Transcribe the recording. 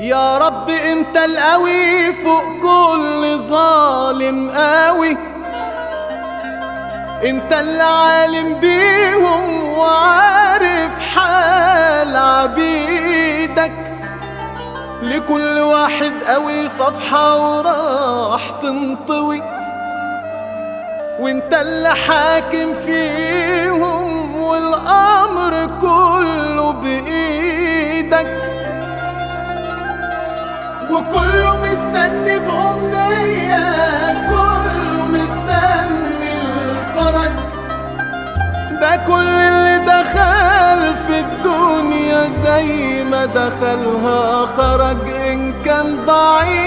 يا رب انت القوي فوق كل ظالم قوي انت اللي عالم بيهم وعارف حال عبيدك. لكل واحد قوي صفحة وراح تنطوي. وانت اللي حاكم فيهم وكله مستني بأمنية كله مستني الفرج. ده كل اللي دخل في الدنيا زي ما دخلها خرج. إن كان ضعيف